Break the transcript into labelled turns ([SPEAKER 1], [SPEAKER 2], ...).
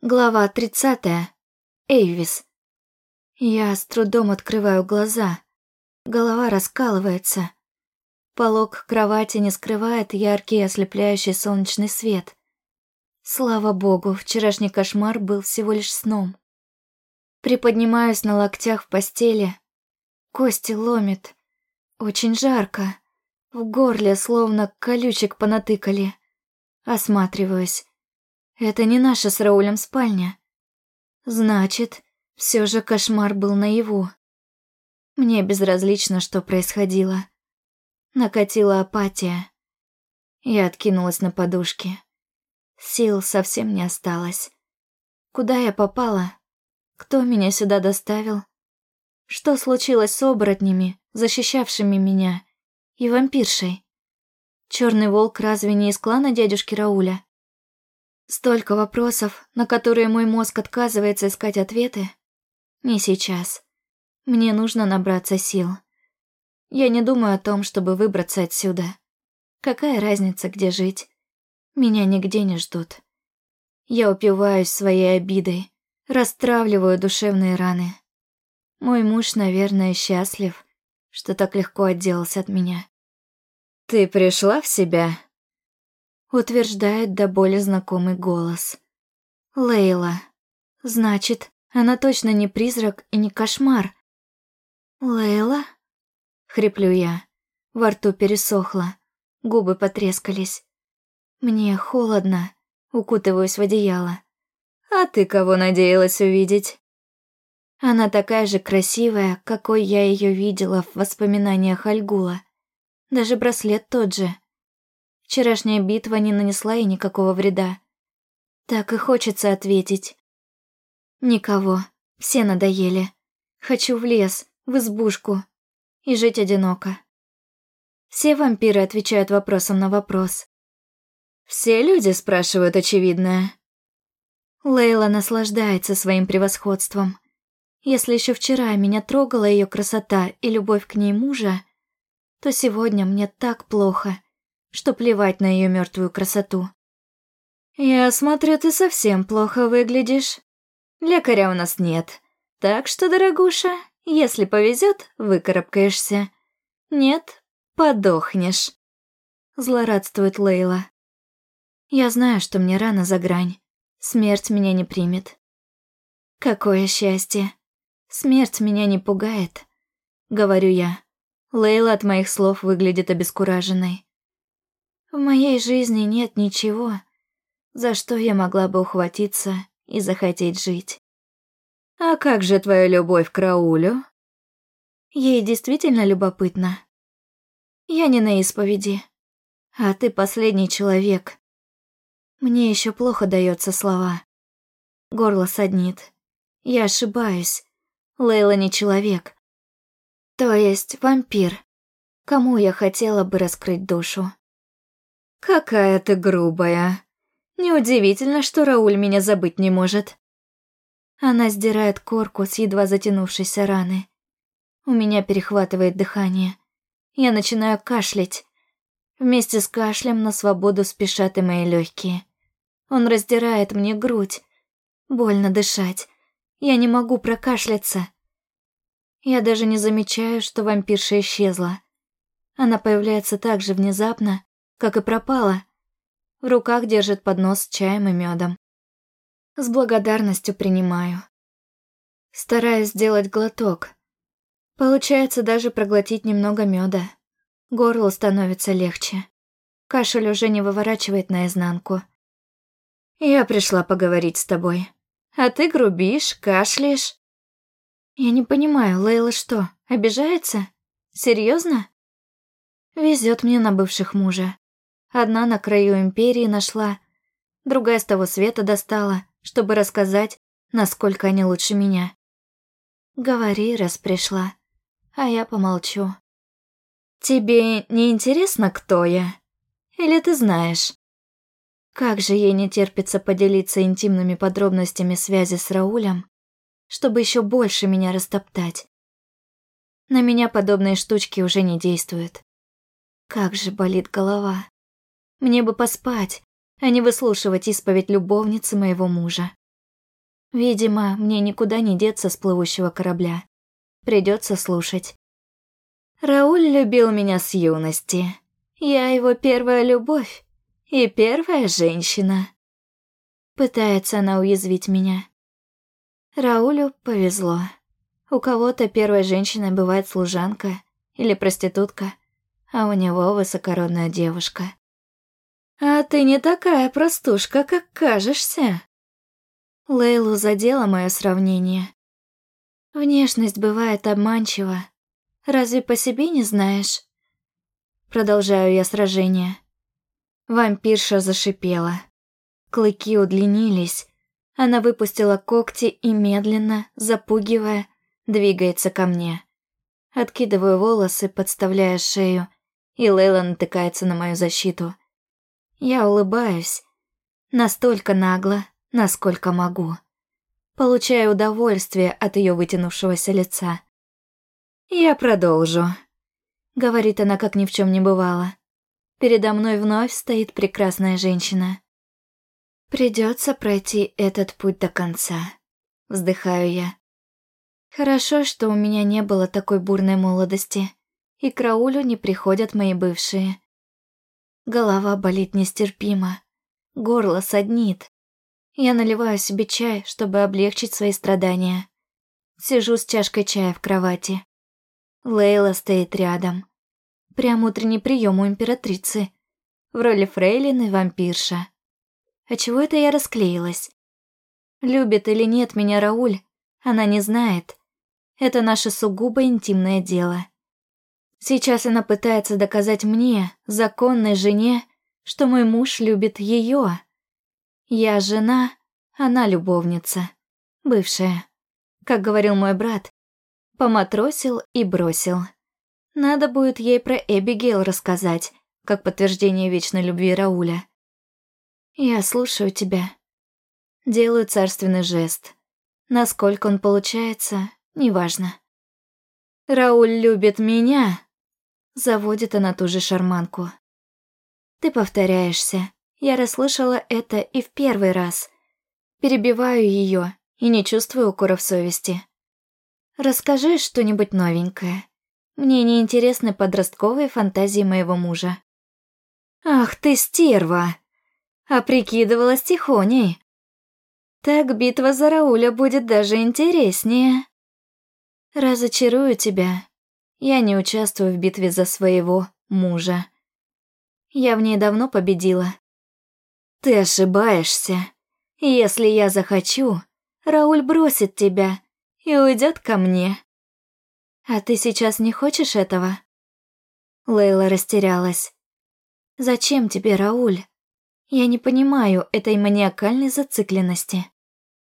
[SPEAKER 1] Глава 30. Эйвис. Я с трудом открываю глаза. Голова раскалывается. Полог кровати не скрывает яркий ослепляющий солнечный свет. Слава богу, вчерашний кошмар был всего лишь сном. Приподнимаюсь на локтях в постели. Кости ломит. Очень жарко. В горле словно колючек понатыкали. Осматриваюсь. Это не наша с Раулем спальня. Значит, все же кошмар был наяву. Мне безразлично, что происходило. Накатила апатия. Я откинулась на подушке. Сил совсем не осталось. Куда я попала? Кто меня сюда доставил? Что случилось с оборотнями, защищавшими меня, и вампиршей? Черный волк разве не из клана дядюшки Рауля? Столько вопросов, на которые мой мозг отказывается искать ответы. Не сейчас. Мне нужно набраться сил. Я не думаю о том, чтобы выбраться отсюда. Какая разница, где жить? Меня нигде не ждут. Я упиваюсь своей обидой, расстравливаю душевные раны. Мой муж, наверное, счастлив, что так легко отделался от меня.
[SPEAKER 2] «Ты пришла в себя?»
[SPEAKER 1] Утверждает до боли знакомый голос. Лейла. Значит, она точно не призрак и не кошмар. Лейла? Хриплю я. Во рту пересохло, губы потрескались. Мне холодно, укутываюсь в одеяло.
[SPEAKER 2] А ты кого надеялась увидеть?
[SPEAKER 1] Она такая же красивая, какой я ее видела в воспоминаниях Альгула. Даже браслет тот же — Вчерашняя битва не нанесла ей никакого вреда. Так и хочется ответить. Никого, все надоели. Хочу в лес, в избушку и жить одиноко. Все вампиры отвечают вопросом на вопрос.
[SPEAKER 2] Все люди спрашивают очевидное.
[SPEAKER 1] Лейла наслаждается своим превосходством. Если еще вчера меня трогала ее красота и любовь к ней мужа, то сегодня мне так плохо — что плевать на ее мертвую красоту.
[SPEAKER 2] «Я смотрю, ты совсем плохо выглядишь. Лекаря у нас нет, так что, дорогуша, если повезет, выкарабкаешься. Нет, подохнешь», — злорадствует Лейла.
[SPEAKER 1] «Я знаю, что мне рано за грань. Смерть меня не примет. Какое счастье. Смерть меня не пугает», — говорю я. Лейла от моих слов выглядит обескураженной. В моей жизни нет ничего, за что я могла бы ухватиться и захотеть жить.
[SPEAKER 2] А как же твоя любовь к Раулю?
[SPEAKER 1] Ей действительно любопытно. Я не на исповеди, а ты последний человек. Мне еще плохо дается слова. Горло саднит. Я ошибаюсь. Лейла не человек. То есть вампир. Кому я хотела бы раскрыть душу?
[SPEAKER 2] «Какая ты грубая. Неудивительно, что Рауль меня забыть не может».
[SPEAKER 1] Она сдирает корку с едва затянувшейся раны. У меня перехватывает дыхание. Я начинаю кашлять. Вместе с кашлем на свободу спешат и мои легкие. Он раздирает мне грудь. Больно дышать. Я не могу прокашляться. Я даже не замечаю, что вампирша исчезла. Она появляется так же внезапно, как и пропала. В руках держит поднос с чаем и медом. С благодарностью принимаю. Стараюсь сделать глоток. Получается даже проглотить немного меда. Горло становится легче. Кашель уже не выворачивает наизнанку.
[SPEAKER 2] «Я пришла поговорить с тобой. А ты грубишь, кашляешь».
[SPEAKER 1] «Я не понимаю, Лейла что, обижается? Серьезно? Везет мне на бывших мужа. Одна на краю империи нашла, другая с того света достала, чтобы рассказать, насколько они лучше меня. Говори, раз пришла, а я помолчу.
[SPEAKER 2] Тебе не интересно, кто я? Или ты знаешь?
[SPEAKER 1] Как же ей не терпится поделиться интимными подробностями связи с Раулем, чтобы еще больше меня растоптать. На меня подобные штучки уже не действуют. Как же болит голова. Мне бы поспать, а не выслушивать исповедь любовницы моего мужа. Видимо, мне никуда не деться с плывущего корабля. Придется слушать. Рауль любил меня с юности. Я его первая любовь и первая женщина. Пытается она уязвить меня. Раулю повезло. У кого-то первой женщиной бывает служанка или проститутка, а у него высокородная девушка. «А ты не такая простушка, как кажешься». Лейлу задело мое сравнение. Внешность бывает обманчива. Разве по себе не знаешь? Продолжаю я сражение. Вампирша зашипела. Клыки удлинились. Она выпустила когти и медленно, запугивая, двигается ко мне. Откидываю волосы, подставляя шею, и Лейла натыкается на мою защиту. Я улыбаюсь. Настолько нагло, насколько могу. Получаю удовольствие от ее вытянувшегося лица. «Я продолжу», — говорит она, как ни в чем не бывало. Передо мной вновь стоит прекрасная женщина. Придется пройти этот путь до конца. Вздыхаю я. Хорошо, что у меня не было такой бурной молодости, и к Раулю не приходят мои бывшие. Голова болит нестерпимо, горло саднит. Я наливаю себе чай, чтобы облегчить свои страдания. Сижу с чашкой чая в кровати. Лейла стоит рядом. Прям утренний прием у императрицы. В роли фрейлины вампирша. А чего это я расклеилась? Любит или нет меня Рауль, она не знает. Это наше сугубо интимное дело. Сейчас она пытается доказать мне, законной жене, что мой муж любит ее. Я жена, она любовница, бывшая. Как говорил мой брат, поматросил и бросил. Надо будет ей про Эбигейл рассказать, как подтверждение вечной любви Рауля. Я слушаю тебя. Делаю царственный жест. Насколько он получается, неважно. Рауль любит меня, Заводит она ту же шарманку. Ты повторяешься. Я расслышала это и в первый раз. Перебиваю ее и не чувствую укоров совести. Расскажи что-нибудь новенькое. Мне не интересны подростковые фантазии моего мужа. Ах ты стерва! А прикидывалась тихоней. Так битва за Рауля будет даже интереснее. Разочарую тебя, я не участвую в битве за своего мужа. Я в ней давно победила. Ты ошибаешься. Если я захочу, Рауль бросит тебя и уйдет ко мне. А ты сейчас не хочешь этого? Лейла растерялась. Зачем тебе Рауль? Я не понимаю этой маниакальной зацикленности.